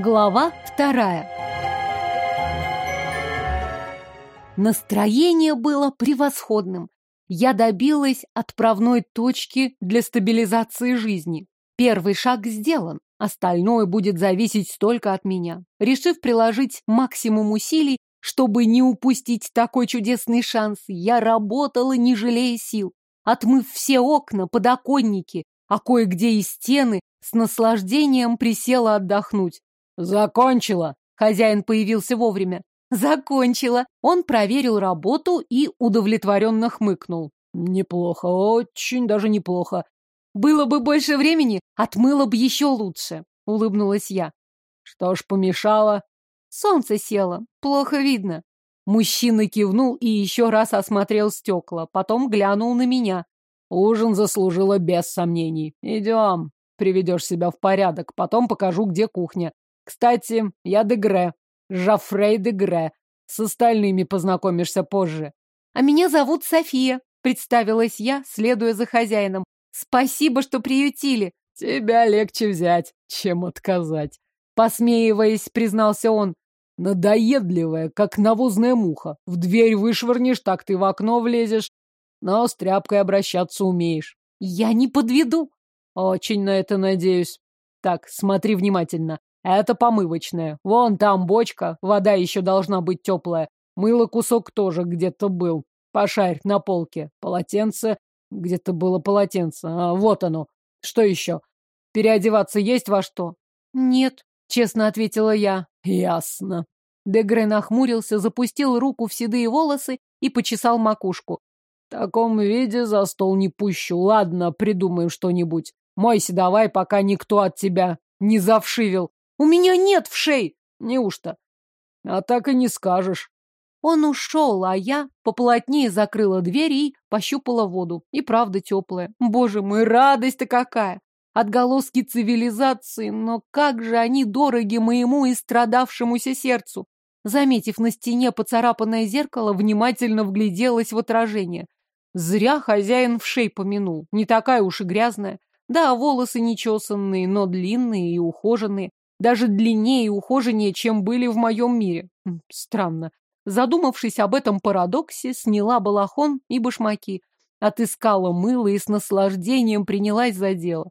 Глава вторая. Настроение было превосходным. Я добилась отправной точки для стабилизации жизни. Первый шаг сделан, остальное будет зависеть только от меня. Решив приложить максимум усилий, чтобы не упустить такой чудесный шанс, я работала, не жалея сил. Отмыв все окна, подоконники, а кое-где и стены, с наслаждением присела отдохнуть. «Закончила!» Хозяин появился вовремя. «Закончила!» Он проверил работу и удовлетворенно хмыкнул. «Неплохо, очень даже неплохо. Было бы больше времени, отмыло бы еще лучше», — улыбнулась я. «Что ж помешало?» «Солнце село, плохо видно». Мужчина кивнул и еще раз осмотрел стекла, потом глянул на меня. «Ужин заслужила без сомнений. Идем, приведешь себя в порядок, потом покажу, где кухня. Кстати, я Дегре, Жафрей Дегре. С остальными познакомишься позже». «А меня зовут София», — представилась я, следуя за хозяином. «Спасибо, что приютили». «Тебя легче взять, чем отказать», — посмеиваясь, признался он. «Надоедливая, как навозная муха. В дверь вышвырнешь, так ты в окно влезешь. Но с тряпкой обращаться умеешь». «Я не подведу». «Очень на это надеюсь. Так, смотри внимательно. Это помывочная. Вон там бочка, вода еще должна быть теплая. Мыло кусок тоже где-то был. Пошарь на полке. Полотенце. Где-то было полотенце. А, вот оно. Что еще? Переодеваться есть во что? Нет, честно ответила я. Ясно. Дегре нахмурился, запустил руку в седые волосы и почесал макушку. В таком виде за стол не пущу. Ладно, придумаем что-нибудь. Мойся давай, пока никто от тебя не завшивил. У меня нет вшей. Неужто? А так и не скажешь. Он ушел, а я поплотнее закрыла дверь и пощупала воду. И правда теплая. Боже мой, радость-то какая! Отголоски цивилизации, но как же они дороги моему и страдавшемуся сердцу. Заметив на стене поцарапанное зеркало, внимательно вгляделась в отражение. Зря хозяин в шей помянул. Не такая уж и грязная. Да, волосы нечесанные, но длинные и ухоженные. Даже длиннее и ухоженнее, чем были в моем мире. Странно. Задумавшись об этом парадоксе, сняла балахон и башмаки, отыскала мыло и с наслаждением принялась за дело.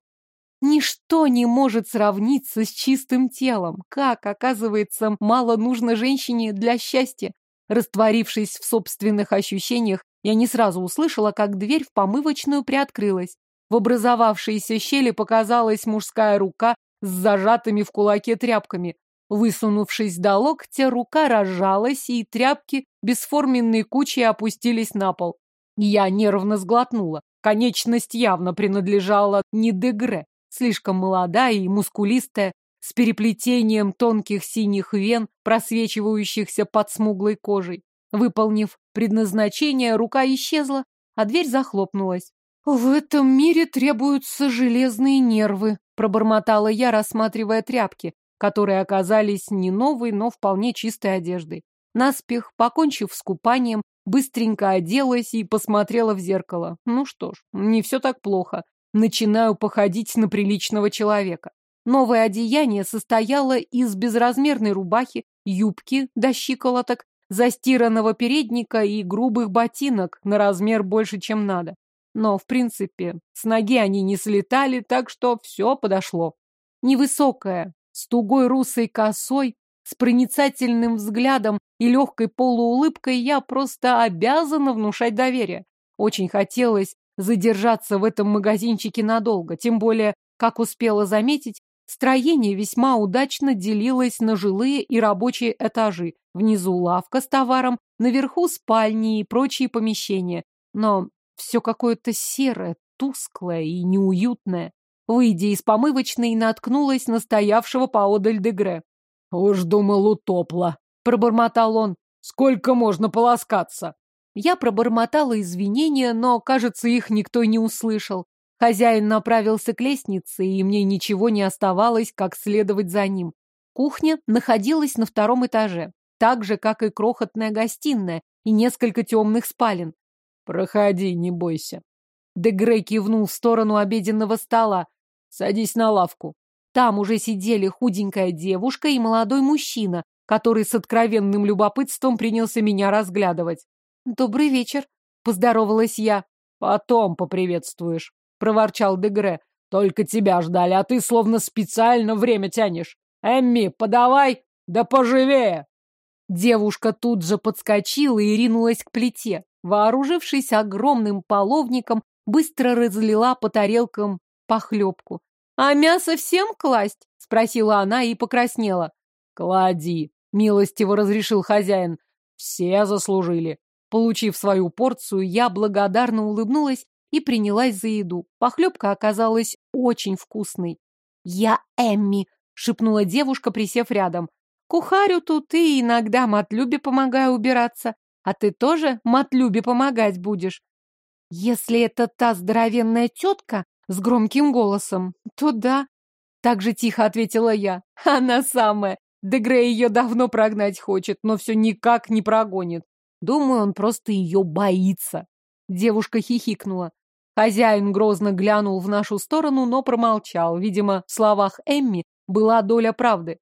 Ничто не может сравниться с чистым телом. Как, оказывается, мало нужно женщине для счастья. Растворившись в собственных ощущениях, я не сразу услышала, как дверь в помывочную приоткрылась. В образовавшейся щели показалась мужская рука с зажатыми в кулаке тряпками. Высунувшись до локтя, рука разжалась, и тряпки бесформенной кучей опустились на пол. Я нервно сглотнула. Конечность явно принадлежала не Дегре. Слишком молодая и мускулистая, с переплетением тонких синих вен, просвечивающихся под смуглой кожей. Выполнив предназначение, рука исчезла, а дверь захлопнулась. «В этом мире требуются железные нервы», пробормотала я, рассматривая тряпки, которые оказались не новой, но вполне чистой одеждой. Наспех, покончив с купанием, быстренько оделась и посмотрела в зеркало. Ну что ж, не все так плохо. Начинаю походить на приличного человека. Новое одеяние состояло из безразмерной рубахи, юбки до щиколоток, застиранного передника и грубых ботинок на размер больше, чем надо. Но, в принципе, с ноги они не слетали, так что все подошло. Невысокая, с тугой русой косой, с проницательным взглядом и легкой полуулыбкой я просто обязана внушать доверие. Очень хотелось задержаться в этом магазинчике надолго, тем более, как успела заметить, строение весьма удачно делилось на жилые и рабочие этажи. Внизу лавка с товаром, наверху спальни и прочие помещения. Но все какое-то серое, тусклое и неуютное. Выйдя из помывочной, наткнулась на стоявшего поодаль Дегре. «Уж думал, утопла», — пробормотал он. «Сколько можно полоскаться?» Я пробормотала извинения, но, кажется, их никто не услышал. Хозяин направился к лестнице, и мне ничего не оставалось, как следовать за ним. Кухня находилась на втором этаже, так же, как и крохотная гостиная и несколько темных спален. «Проходи, не бойся». Дегре кивнул в сторону обеденного стола. Садись на лавку. Там уже сидели худенькая девушка и молодой мужчина, который с откровенным любопытством принялся меня разглядывать. «Добрый вечер», — поздоровалась я. «Потом поприветствуешь», — проворчал Дегре. «Только тебя ждали, а ты словно специально время тянешь. Эмми, подавай, да поживее!» Девушка тут же подскочила и ринулась к плите. Вооружившись огромным половником, быстро разлила по тарелкам похлебку. «А мясо всем класть?» — спросила она и покраснела. «Клади», — милостиво разрешил хозяин. «Все заслужили». Получив свою порцию, я благодарно улыбнулась и принялась за еду. Похлебка оказалась очень вкусной. «Я Эмми», — шепнула девушка, присев рядом. «Кухарю тут и иногда Матлюбе помогаю убираться. А ты тоже Матлюбе помогать будешь?» «Если это та здоровенная тетка с громким голосом, то да». Так же тихо ответила я. «Она самая. Дегре ее давно прогнать хочет, но все никак не прогонит. Думаю, он просто ее боится. Девушка хихикнула. Хозяин грозно глянул в нашу сторону, но промолчал. Видимо, в словах Эмми была доля правды.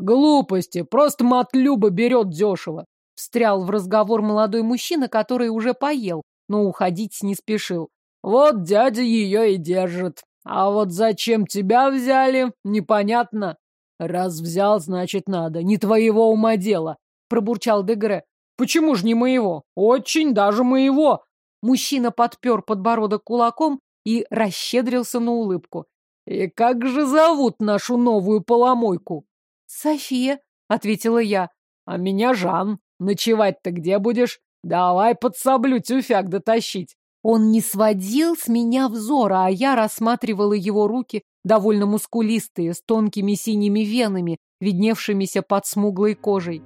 «Глупости! Просто матлюба берет дешево!» Встрял в разговор молодой мужчина, который уже поел, но уходить не спешил. «Вот дядя ее и держит. А вот зачем тебя взяли, непонятно. Раз взял, значит надо. Не твоего ума дело!» Пробурчал Дегре. Почему же не моего? Очень даже моего. Мужчина подпер подбородок кулаком и расщедрился на улыбку. И как же зовут нашу новую поломойку? София, ответила я. А меня Жан. Ночевать-то где будешь? Давай подсоблю тюфяк дотащить. Он не сводил с меня взора, а я рассматривала его руки, довольно мускулистые, с тонкими синими венами, видневшимися под смуглой кожей.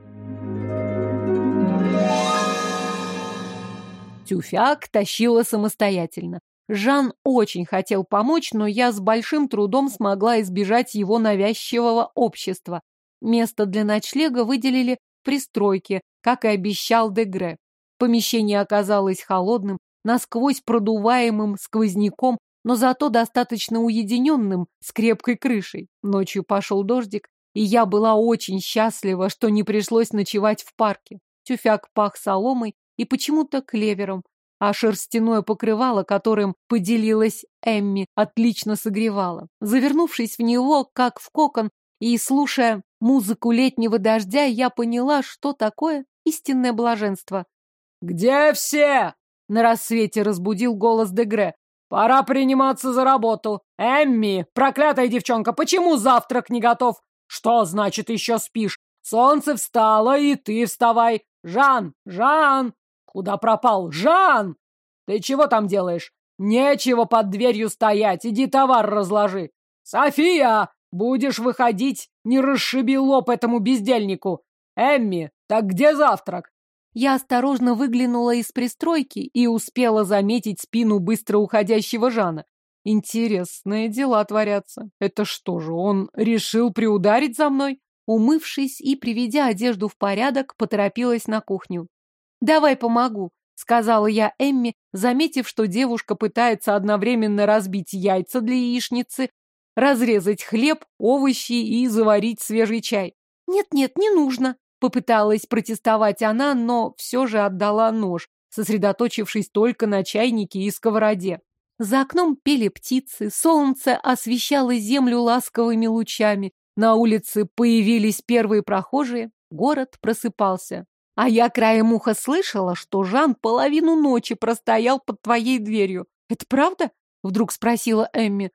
Тюфяк тащила самостоятельно. Жан очень хотел помочь, но я с большим трудом смогла избежать его навязчивого общества. Место для ночлега выделили пристройке, как и обещал Дегре. Помещение оказалось холодным, насквозь продуваемым сквозняком, но зато достаточно уединенным, с крепкой крышей. Ночью пошел дождик, и я была очень счастлива, что не пришлось ночевать в парке. Тюфяк пах соломой и почему-то клевером, а шерстяное покрывало, которым поделилась Эмми, отлично согревало. Завернувшись в него, как в кокон, и слушая музыку летнего дождя, я поняла, что такое истинное блаженство. «Где все?» — на рассвете разбудил голос Дегре. «Пора приниматься за работу. Эмми, проклятая девчонка, почему завтрак не готов? Что значит еще спишь? Солнце встало, и ты вставай. Жан, Жан, Куда пропал? Жан! Ты чего там делаешь? Нечего под дверью стоять, иди товар разложи. София, будешь выходить, не расшиби лоб этому бездельнику. Эмми, так где завтрак? Я осторожно выглянула из пристройки и успела заметить спину быстро уходящего Жана. Интересные дела творятся. Это что же, он решил приударить за мной? Умывшись и приведя одежду в порядок, поторопилась на кухню. «Давай помогу», — сказала я Эмми, заметив, что девушка пытается одновременно разбить яйца для яичницы, разрезать хлеб, овощи и заварить свежий чай. «Нет-нет, не нужно», — попыталась протестовать она, но все же отдала нож, сосредоточившись только на чайнике и сковороде. За окном пели птицы, солнце освещало землю ласковыми лучами, на улице появились первые прохожие, город просыпался. А я краем уха слышала, что Жан половину ночи простоял под твоей дверью. Это правда? Вдруг спросила Эмми.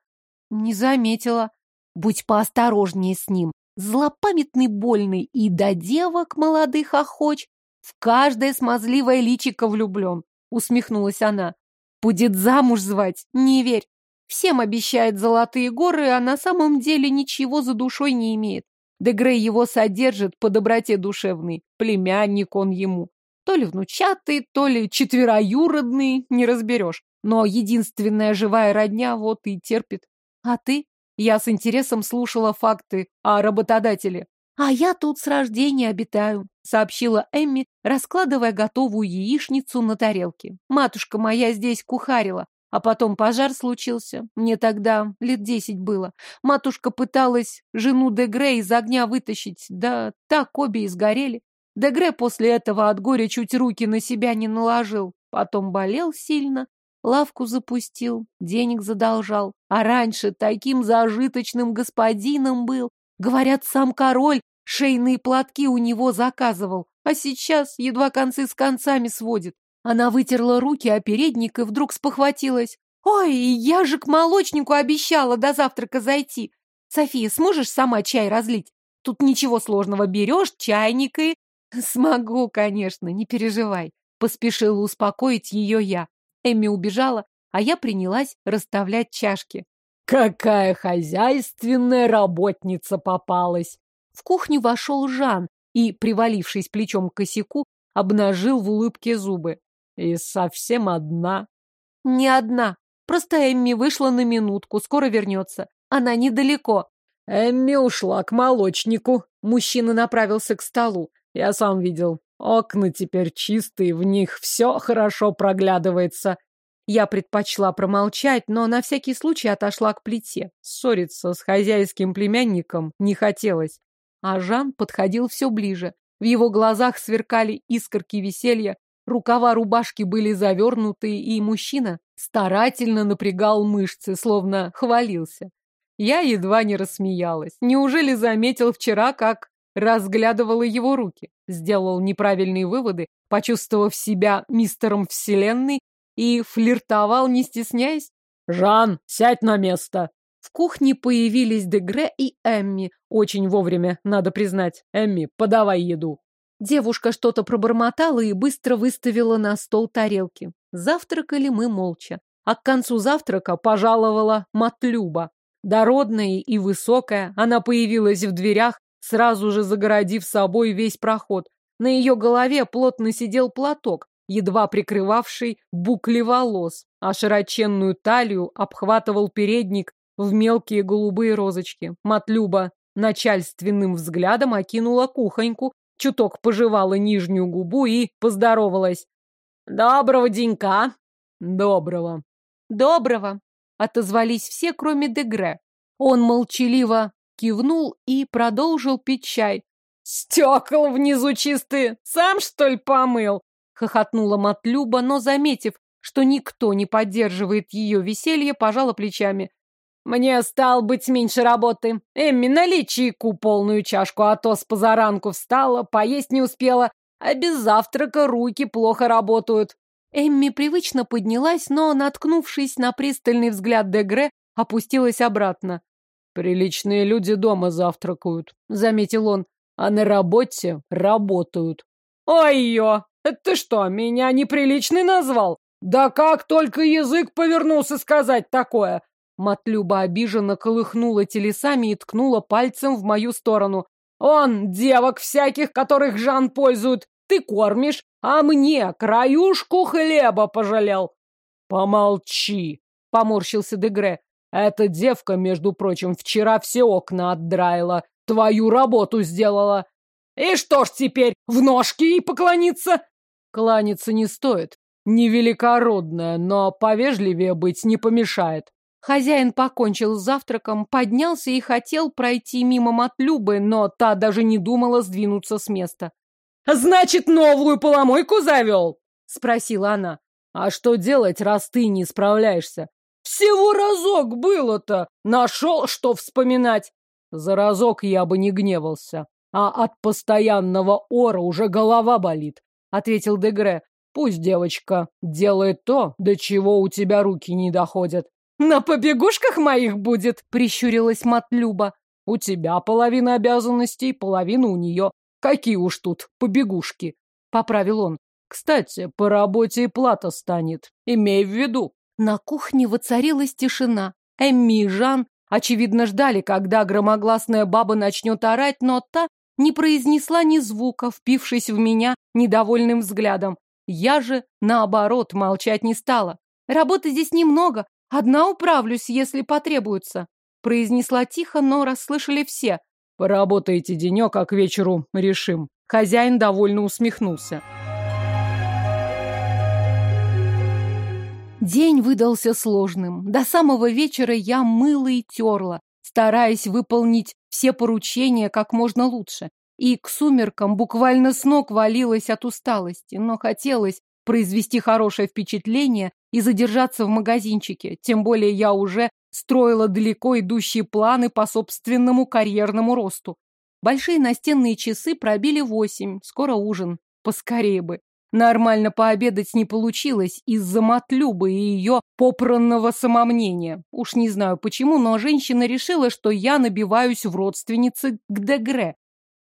Не заметила. Будь поосторожнее с ним. Злопамятный больный и до девок молодых охоч. В каждое смазливое личико влюблен. Усмехнулась она. Будет замуж звать, не верь. Всем обещает золотые горы, а на самом деле ничего за душой не имеет. Дегрей его содержит по доброте душевной. Племянник он ему. То ли внучатый, то ли четвероюродный, не разберешь. Но единственная живая родня вот и терпит. А ты? Я с интересом слушала факты о работодателе. А я тут с рождения обитаю, сообщила Эмми, раскладывая готовую яичницу на тарелке. Матушка моя здесь кухарила. А потом пожар случился. Мне тогда лет десять было. Матушка пыталась жену Дегре из огня вытащить, да так обе и сгорели. Дегре после этого от горя чуть руки на себя не наложил. Потом болел сильно, лавку запустил, денег задолжал. А раньше таким зажиточным господином был. Говорят, сам король шейные платки у него заказывал. А сейчас едва концы с концами сводит. Она вытерла руки о передник и вдруг спохватилась. «Ой, я же к молочнику обещала до завтрака зайти. София, сможешь сама чай разлить? Тут ничего сложного. Берешь чайник и...» «Смогу, конечно, не переживай», — поспешила успокоить ее я. Эмми убежала, а я принялась расставлять чашки. «Какая хозяйственная работница попалась!» В кухню вошел Жан и, привалившись плечом к косяку, обнажил в улыбке зубы. И совсем одна. Не одна. Просто Эмми вышла на минутку, скоро вернется. Она недалеко. Эмми ушла к молочнику. Мужчина направился к столу. Я сам видел. Окна теперь чистые, в них все хорошо проглядывается. Я предпочла промолчать, но на всякий случай отошла к плите. Ссориться с хозяйским племянником не хотелось. А Жан подходил все ближе. В его глазах сверкали искорки веселья, Рукава рубашки были завернуты, и мужчина старательно напрягал мышцы, словно хвалился. Я едва не рассмеялась. Неужели заметил вчера, как разглядывала его руки? Сделал неправильные выводы, почувствовав себя мистером Вселенной и флиртовал, не стесняясь? «Жан, сядь на место!» В кухне появились Дегре и Эмми. Очень вовремя, надо признать. «Эмми, подавай еду!» Девушка что-то пробормотала и быстро выставила на стол тарелки. Завтракали мы молча. А к концу завтрака пожаловала Матлюба. Дородная и высокая, она появилась в дверях, сразу же загородив собой весь проход. На ее голове плотно сидел платок, едва прикрывавший букли волос, а широченную талию обхватывал передник в мелкие голубые розочки. Матлюба начальственным взглядом окинула кухоньку, чуток пожевала нижнюю губу и поздоровалась. «Доброго денька!» «Доброго!» «Доброго!» — отозвались все, кроме Дегре. Он молчаливо кивнул и продолжил пить чай. «Стекол внизу чистые! Сам, что ли, помыл?» — хохотнула Матлюба, но, заметив, что никто не поддерживает ее веселье, пожала плечами. Мне стал быть меньше работы. Эмми, налей чайку полную чашку, а то с позаранку встала, поесть не успела, а без завтрака руки плохо работают. Эмми привычно поднялась, но, наткнувшись на пристальный взгляд Дегре, опустилась обратно. «Приличные люди дома завтракают», — заметил он, «а на работе работают». «Ой-ё! Ты что, меня неприличный назвал? Да как только язык повернулся сказать такое! Матлюба обиженно колыхнула телесами и ткнула пальцем в мою сторону. «Он девок всяких, которых Жан пользует, ты кормишь, а мне краюшку хлеба пожалел». «Помолчи», — поморщился Дегре. «Эта девка, между прочим, вчера все окна отдраила, твою работу сделала. И что ж теперь, в ножки ей поклониться?» «Кланяться не стоит. Невеликородная, но повежливее быть не помешает. Хозяин покончил с завтраком, поднялся и хотел пройти мимо Матлюбы, но та даже не думала сдвинуться с места. «Значит, новую поломойку завел?» — спросила она. «А что делать, раз ты не справляешься?» «Всего разок было-то! Нашел, что вспоминать!» «За разок я бы не гневался, а от постоянного ора уже голова болит», — ответил Дегре. «Пусть девочка делает то, до чего у тебя руки не доходят». «На побегушках моих будет!» — прищурилась Матлюба. «У тебя половина обязанностей, половина у нее. Какие уж тут побегушки!» — поправил он. «Кстати, по работе и плата станет. Имей в виду». На кухне воцарилась тишина. Эмми и Жан, очевидно, ждали, когда громогласная баба начнет орать, но та не произнесла ни звука, впившись в меня недовольным взглядом. Я же, наоборот, молчать не стала. Работы здесь немного, «Одна управлюсь, если потребуется», — произнесла тихо, но расслышали все. «Поработайте денек, а к вечеру решим». Хозяин довольно усмехнулся. День выдался сложным. До самого вечера я мыла и терла, стараясь выполнить все поручения как можно лучше. И к сумеркам буквально с ног валилась от усталости, но хотелось произвести хорошее впечатление и задержаться в магазинчике, тем более я уже строила далеко идущие планы по собственному карьерному росту. Большие настенные часы пробили восемь, скоро ужин, поскорее бы. Нормально пообедать не получилось из-за Матлюбы и ее попранного самомнения. Уж не знаю почему, но женщина решила, что я набиваюсь в родственницы к Дегре.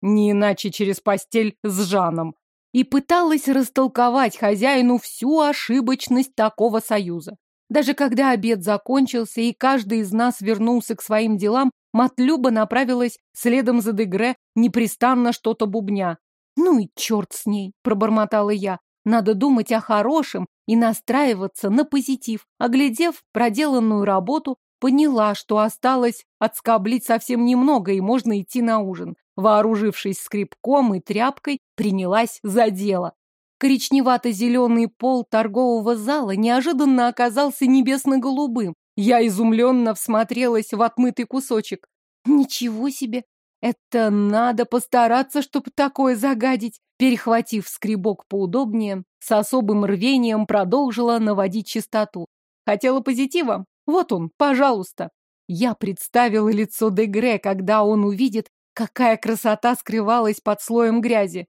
Не иначе через постель с Жаном. И пыталась растолковать хозяину всю ошибочность такого союза. Даже когда обед закончился и каждый из нас вернулся к своим делам, Матлюба направилась следом за Дегре, непрестанно что-то бубня. «Ну и черт с ней!» — пробормотала я. «Надо думать о хорошем и настраиваться на позитив». Оглядев проделанную работу, поняла, что осталось отскоблить совсем немного и можно идти на ужин. Вооружившись скребком и тряпкой, принялась за дело. Коричневато-зеленый пол торгового зала неожиданно оказался небесно-голубым. Я изумленно всмотрелась в отмытый кусочек. Ничего себе! Это надо постараться, чтобы такое загадить. Перехватив скребок поудобнее, с особым рвением продолжила наводить чистоту. Хотела позитива? Вот он, пожалуйста. Я представила лицо Дегре, когда он увидит, какая красота скрывалась под слоем грязи.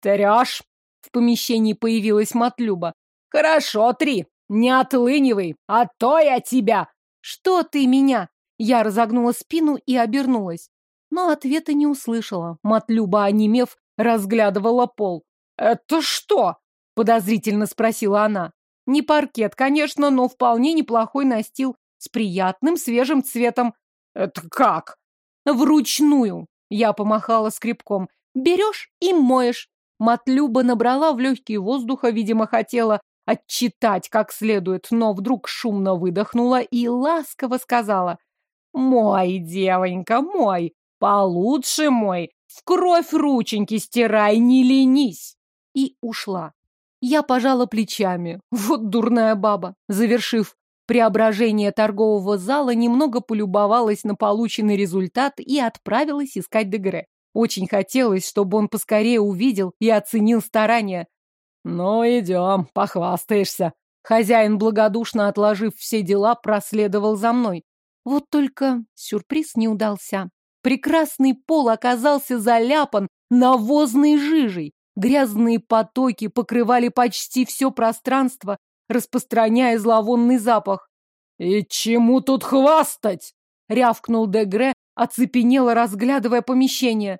«Трешь!» — в помещении появилась Матлюба. «Хорошо, Три, не отлынивай, а то я тебя!» «Что ты меня?» Я разогнула спину и обернулась но ответа не услышала. Матлюба, онемев, разглядывала пол. «Это что?» — подозрительно спросила она. «Не паркет, конечно, но вполне неплохой настил, с приятным свежим цветом». «Это как?» «Вручную!» — я помахала скребком. «Берешь и моешь». Матлюба набрала в легкие воздуха, видимо, хотела отчитать как следует, но вдруг шумно выдохнула и ласково сказала. «Мой, девонька, мой! Получше мой, в кровь рученьки стирай, не ленись. И ушла. Я пожала плечами. Вот дурная баба. Завершив преображение торгового зала, немного полюбовалась на полученный результат и отправилась искать Дегре. Очень хотелось, чтобы он поскорее увидел и оценил старания. «Ну, идем, похвастаешься». Хозяин, благодушно отложив все дела, проследовал за мной. Вот только сюрприз не удался. Прекрасный пол оказался заляпан навозной жижей. Грязные потоки покрывали почти все пространство, распространяя зловонный запах. «И чему тут хвастать?» — рявкнул Дегре, оцепенело разглядывая помещение.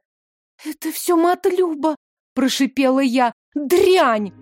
«Это все матлюба!» — прошипела я. «Дрянь!»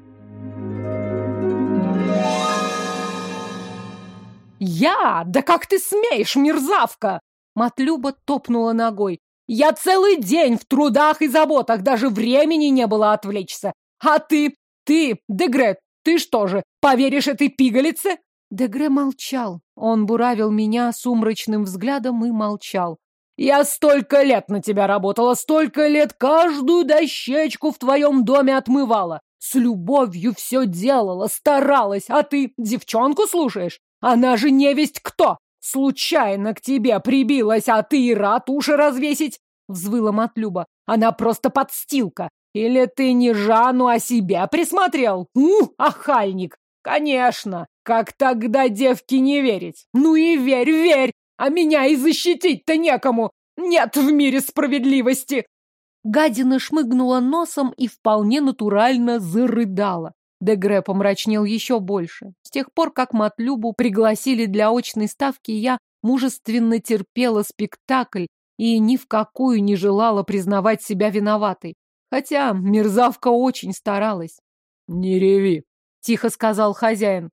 «Я? Да как ты смеешь, мерзавка!» Матлюба топнула ногой. «Я целый день в трудах и заботах, даже времени не было отвлечься. А ты, ты, Дегре, ты что же, поверишь этой пигалице?» Дегре молчал. Он буравил меня сумрачным взглядом и молчал. «Я столько лет на тебя работала, столько лет каждую дощечку в твоем доме отмывала. С любовью все делала, старалась, а ты девчонку слушаешь? Она же невесть кто! Случайно к тебе прибилась, а ты рад уши развесить? Взвыла Матлюба. Она просто подстилка. Или ты не Жанну, а себя присмотрел? У, охальник! Конечно! Как тогда девки не верить? Ну и верь, верь! А меня и защитить-то некому! Нет в мире справедливости!» Гадина шмыгнула носом и вполне натурально зарыдала. Дегре помрачнел еще больше. С тех пор, как Матлюбу пригласили для очной ставки, я мужественно терпела спектакль и ни в какую не желала признавать себя виноватой. Хотя мерзавка очень старалась. «Не реви», — тихо сказал хозяин.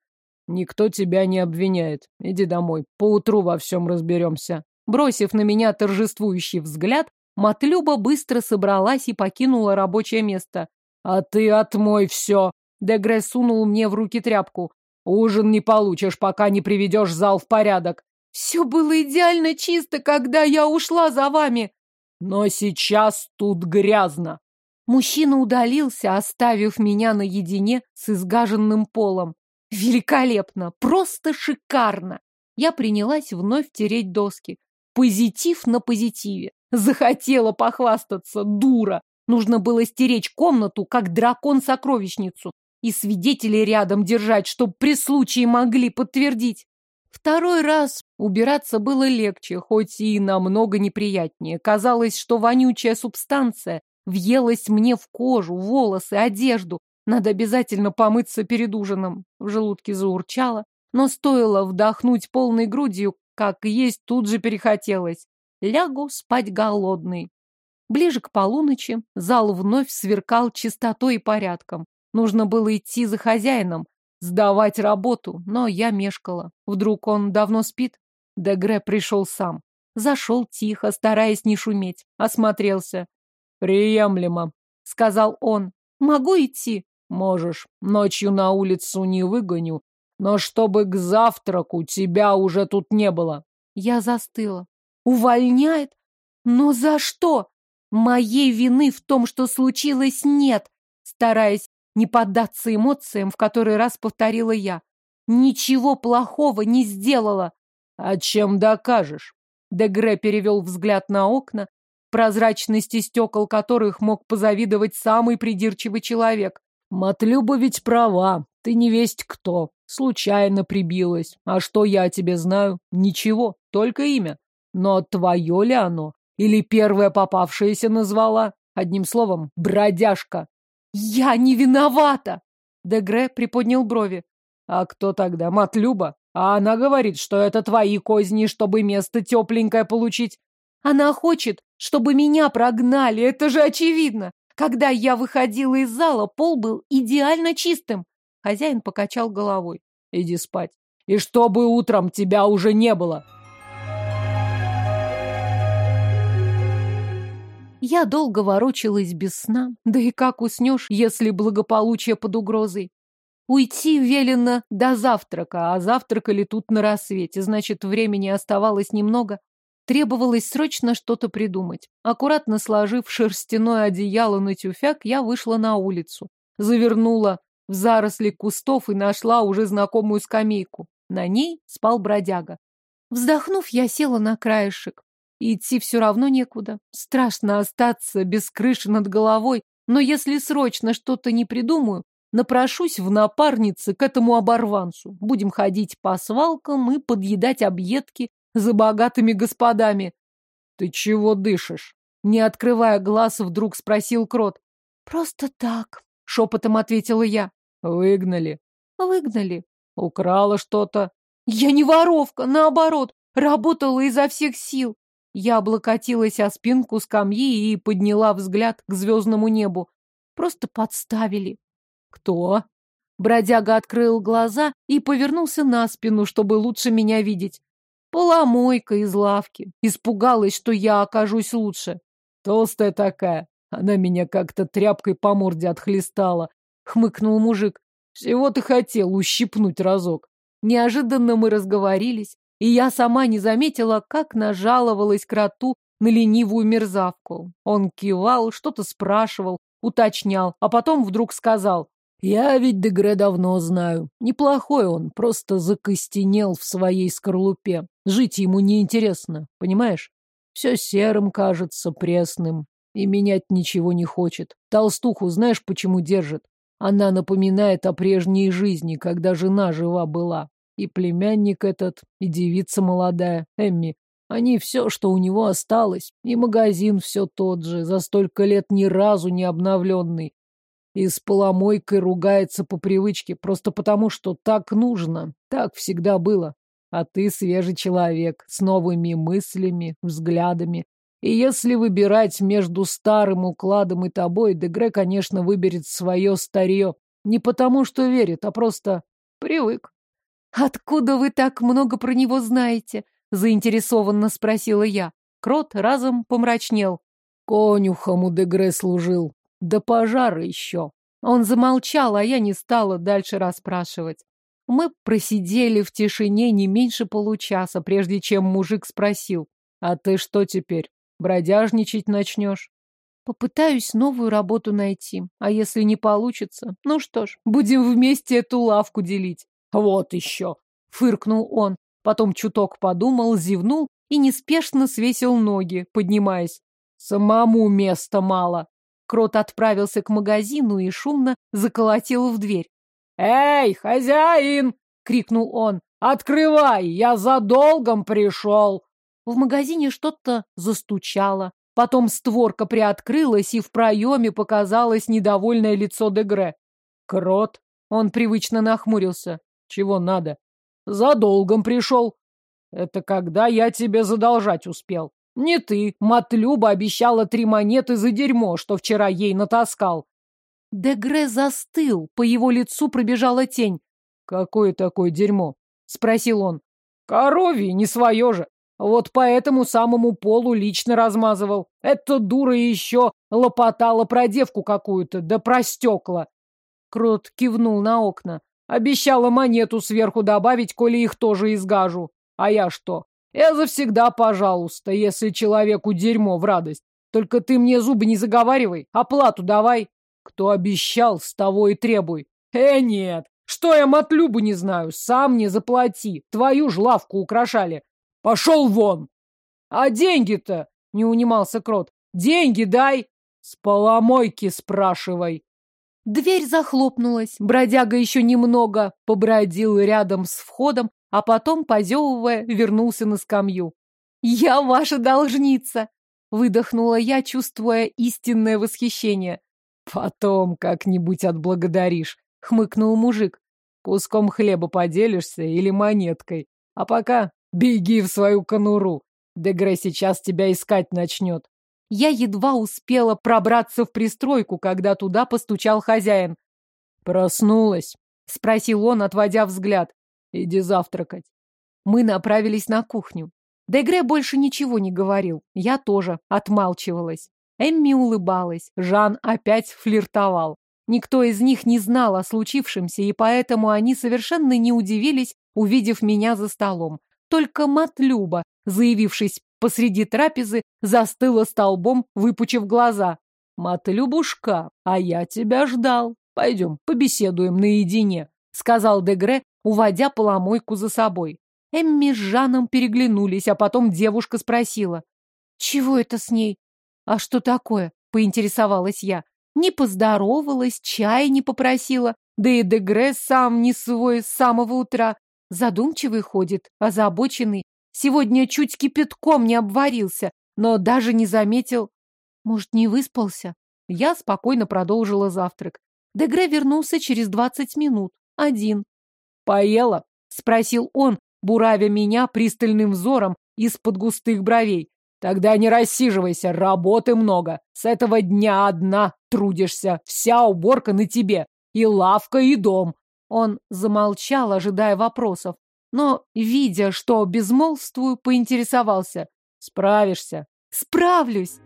«Никто тебя не обвиняет. Иди домой. Поутру во всем разберемся». Бросив на меня торжествующий взгляд, Матлюба быстро собралась и покинула рабочее место. «А ты отмой все!» Дегре сунул мне в руки тряпку. Ужин не получишь, пока не приведешь зал в порядок. Все было идеально чисто, когда я ушла за вами. Но сейчас тут грязно. Мужчина удалился, оставив меня наедине с изгаженным полом. Великолепно! Просто шикарно! Я принялась вновь тереть доски. Позитив на позитиве. Захотела похвастаться, дура. Нужно было стеречь комнату, как дракон-сокровищницу, и свидетелей рядом держать, чтоб при случае могли подтвердить. Второй раз убираться было легче, хоть и намного неприятнее. Казалось, что вонючая субстанция въелась мне в кожу, волосы, одежду. Надо обязательно помыться перед ужином. В желудке заурчало, но стоило вдохнуть полной грудью, как есть тут же перехотелось. Лягу спать голодный. Ближе к полуночи зал вновь сверкал чистотой и порядком. Нужно было идти за хозяином, сдавать работу, но я мешкала. Вдруг он давно спит? Дегре пришел сам. Зашел тихо, стараясь не шуметь. Осмотрелся. «Приемлемо», — сказал он. «Могу идти?» «Можешь. Ночью на улицу не выгоню, но чтобы к завтраку тебя уже тут не было». Я застыла. «Увольняет? Но за что?» Моей вины в том, что случилось, нет, стараясь не поддаться эмоциям, в который раз повторила я. Ничего плохого не сделала. А чем докажешь? Дегре перевел взгляд на окна, прозрачности стекол которых мог позавидовать самый придирчивый человек. Матлюба ведь права, ты не весть кто, случайно прибилась. А что я о тебе знаю? Ничего, только имя. Но твое ли оно? Или первая попавшаяся назвала? Одним словом, бродяжка. Я не виновата! Дегре приподнял брови. А кто тогда? Матлюба? А она говорит, что это твои козни, чтобы место тепленькое получить. Она хочет, чтобы меня прогнали, это же очевидно. Когда я выходила из зала, пол был идеально чистым. Хозяин покачал головой. Иди спать. И чтобы утром тебя уже не было. Я долго ворочалась без сна, да и как уснешь, если благополучие под угрозой. Уйти велено до завтрака, а завтракали тут на рассвете, значит, времени оставалось немного. Требовалось срочно что-то придумать. Аккуратно сложив шерстяное одеяло на тюфяк, я вышла на улицу. Завернула в заросли кустов и нашла уже знакомую скамейку. На ней спал бродяга. Вздохнув, я села на краешек. Идти все равно некуда. Страшно остаться без крыши над головой, но если срочно что-то не придумаю, напрошусь в напарнице к этому оборванцу. Будем ходить по свалкам и подъедать объедки за богатыми господами. Ты чего дышишь? Не открывая глаз, вдруг спросил Крот. Просто так, шепотом ответила я. Выгнали. Выгнали. Украла что-то. Я не воровка, наоборот, работала изо всех сил. Я облокотилась о спинку скамьи и подняла взгляд к звездному небу. Просто подставили. Кто? Бродяга открыл глаза и повернулся на спину, чтобы лучше меня видеть. Поломойка из лавки. Испугалась, что я окажусь лучше. Толстая такая. Она меня как-то тряпкой по морде отхлестала. Хмыкнул мужик. Всего ты хотел ущипнуть разок. Неожиданно мы разговорились и я сама не заметила, как нажаловалась кроту на ленивую мерзавку. Он кивал, что-то спрашивал, уточнял, а потом вдруг сказал, «Я ведь Дегре давно знаю. Неплохой он, просто закостенел в своей скорлупе. Жить ему неинтересно, понимаешь? Все серым кажется, пресным, и менять ничего не хочет. Толстуху знаешь, почему держит? Она напоминает о прежней жизни, когда жена жива была. И племянник этот, и девица молодая, Эмми. Они все, что у него осталось. И магазин все тот же, за столько лет ни разу не обновленный. И с поломойкой ругается по привычке, просто потому, что так нужно. Так всегда было. А ты свежий человек, с новыми мыслями, взглядами. И если выбирать между старым укладом и тобой, Дегре, конечно, выберет свое старье. Не потому, что верит, а просто привык. «Откуда вы так много про него знаете?» — заинтересованно спросила я. Крот разом помрачнел. «Конюхом у Дегре служил. До пожара еще». Он замолчал, а я не стала дальше расспрашивать. Мы просидели в тишине не меньше получаса, прежде чем мужик спросил. «А ты что теперь, бродяжничать начнешь?» Попытаюсь новую работу найти, а если не получится, ну что ж, будем вместе эту лавку делить. Вот еще. Фыркнул он, потом чуток подумал, зевнул и неспешно свесил ноги, поднимаясь. Самому места мало. Крот отправился к магазину и шумно заколотил в дверь. «Эй, хозяин!» — крикнул он. «Открывай! Я за долгом пришел!» В магазине что-то застучало. Потом створка приоткрылась, и в проеме показалось недовольное лицо Дегре. «Крот!» — он привычно нахмурился. «Чего надо?» «За долгом пришел!» «Это когда я тебе задолжать успел?» «Не ты. Матлюба обещала три монеты за дерьмо, что вчера ей натаскал. Дегре застыл, по его лицу пробежала тень. «Какое такое дерьмо?» — спросил он. «Коровье, не свое же. Вот по этому самому полу лично размазывал. Эта дура еще лопотала про девку какую-то, да про стекла». Крот кивнул на окна. «Обещала монету сверху добавить, коли их тоже изгажу. А я что? Я завсегда, пожалуйста, если человеку дерьмо в радость. Только ты мне зубы не заговаривай, оплату давай». Кто обещал, с того и требуй. Э, нет, что я матлюбу не знаю, сам не заплати. Твою ж лавку украшали. Пошел вон! А деньги-то, не унимался Крот, деньги дай. С поломойки спрашивай. Дверь захлопнулась. Бродяга еще немного побродил рядом с входом, а потом, позевывая, вернулся на скамью. «Я ваша должница!» — выдохнула я, чувствуя истинное восхищение. Потом как-нибудь отблагодаришь, хмыкнул мужик. Куском хлеба поделишься или монеткой. А пока беги в свою конуру. Дегре сейчас тебя искать начнет. Я едва успела пробраться в пристройку, когда туда постучал хозяин. Проснулась? Спросил он, отводя взгляд. Иди завтракать. Мы направились на кухню. Дегре больше ничего не говорил. Я тоже отмалчивалась. Эмми улыбалась, Жан опять флиртовал. Никто из них не знал о случившемся, и поэтому они совершенно не удивились, увидев меня за столом. Только Матлюба, заявившись посреди трапезы, застыла столбом, выпучив глаза. «Матлюбушка, а я тебя ждал. Пойдем, побеседуем наедине», — сказал Дегре, уводя поломойку за собой. Эмми с Жаном переглянулись, а потом девушка спросила. «Чего это с ней?» «А что такое?» — поинтересовалась я. Не поздоровалась, чай не попросила, да и Дегре сам не свой с самого утра. Задумчивый ходит, озабоченный. Сегодня чуть кипятком не обварился, но даже не заметил. Может, не выспался? Я спокойно продолжила завтрак. Дегре вернулся через двадцать минут. Один. «Поела?» — спросил он, буравя меня пристальным взором из-под густых бровей. Тогда не рассиживайся, работы много. С этого дня одна трудишься, вся уборка на тебе. И лавка, и дом. Он замолчал, ожидая вопросов. Но, видя, что безмолвствую, поинтересовался. Справишься? Справлюсь!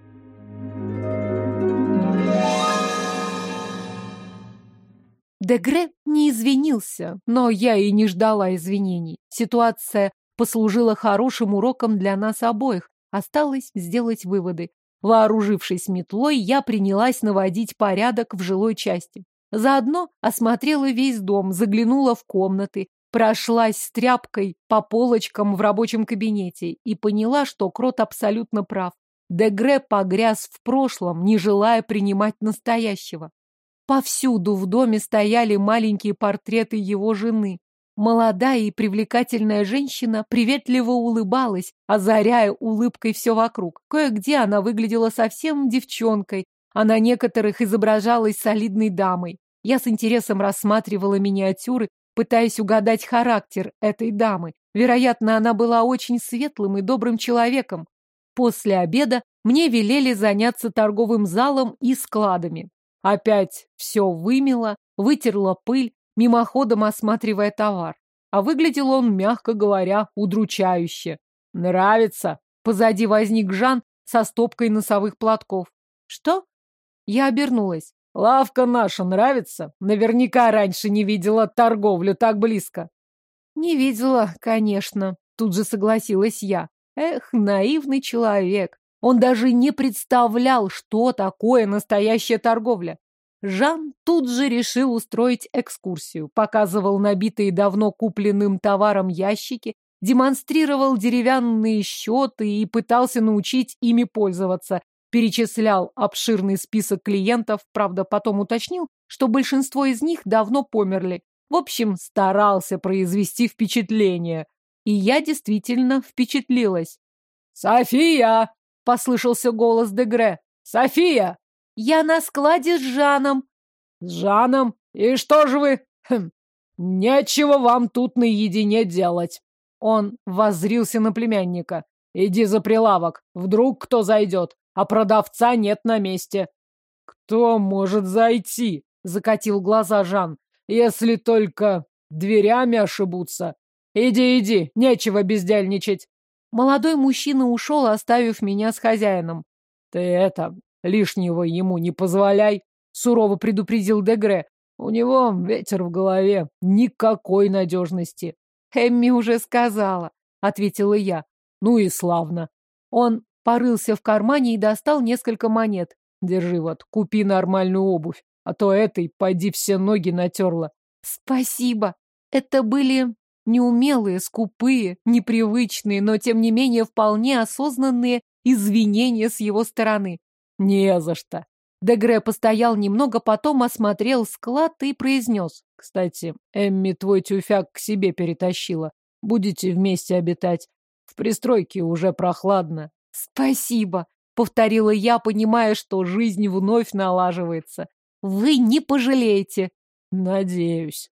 Дегре не извинился, но я и не ждала извинений. Ситуация послужила хорошим уроком для нас обоих. Осталось сделать выводы. Вооружившись метлой, я принялась наводить порядок в жилой части. Заодно осмотрела весь дом, заглянула в комнаты, прошлась с тряпкой по полочкам в рабочем кабинете и поняла, что Крот абсолютно прав. Дегре погряз в прошлом, не желая принимать настоящего. Повсюду в доме стояли маленькие портреты его жены. Молодая и привлекательная женщина приветливо улыбалась, озаряя улыбкой все вокруг. Кое-где она выглядела совсем девчонкой, а на некоторых изображалась солидной дамой. Я с интересом рассматривала миниатюры, пытаясь угадать характер этой дамы. Вероятно, она была очень светлым и добрым человеком. После обеда мне велели заняться торговым залом и складами. Опять все вымела, вытерла пыль, мимоходом осматривая товар. А выглядел он, мягко говоря, удручающе. «Нравится?» Позади возник Жан со стопкой носовых платков. «Что?» Я обернулась. «Лавка наша нравится? Наверняка раньше не видела торговлю так близко». «Не видела, конечно», — тут же согласилась я. Эх, наивный человек. Он даже не представлял, что такое настоящая торговля. Жан тут же решил устроить экскурсию. Показывал набитые давно купленным товаром ящики, демонстрировал деревянные счеты и пытался научить ими пользоваться. Перечислял обширный список клиентов, правда, потом уточнил, что большинство из них давно померли. В общем, старался произвести впечатление. И я действительно впечатлилась. «София!» — послышался голос Дегре. «София!» «Я на складе с Жаном». «С Жаном? И что же вы...» хм, «Нечего вам тут наедине делать». Он воззрился на племянника. «Иди за прилавок. Вдруг кто зайдет, а продавца нет на месте». «Кто может зайти?» — закатил глаза Жан. «Если только дверями ошибутся. Иди, иди, нечего бездельничать». Молодой мужчина ушел, оставив меня с хозяином. «Ты это, лишнего ему не позволяй», — сурово предупредил Дегре. «У него ветер в голове, никакой надежности». «Эмми уже сказала», — ответила я. «Ну и славно». Он порылся в кармане и достал несколько монет. «Держи вот, купи нормальную обувь, а то этой пойди все ноги натерла». «Спасибо. Это были неумелые, скупые, непривычные, но тем не менее вполне осознанные извинения с его стороны. Не за что. Дегре постоял немного, потом осмотрел склад и произнес. Кстати, Эмми твой тюфяк к себе перетащила. Будете вместе обитать. В пристройке уже прохладно. Спасибо, повторила я, понимая, что жизнь вновь налаживается. Вы не пожалеете. Надеюсь.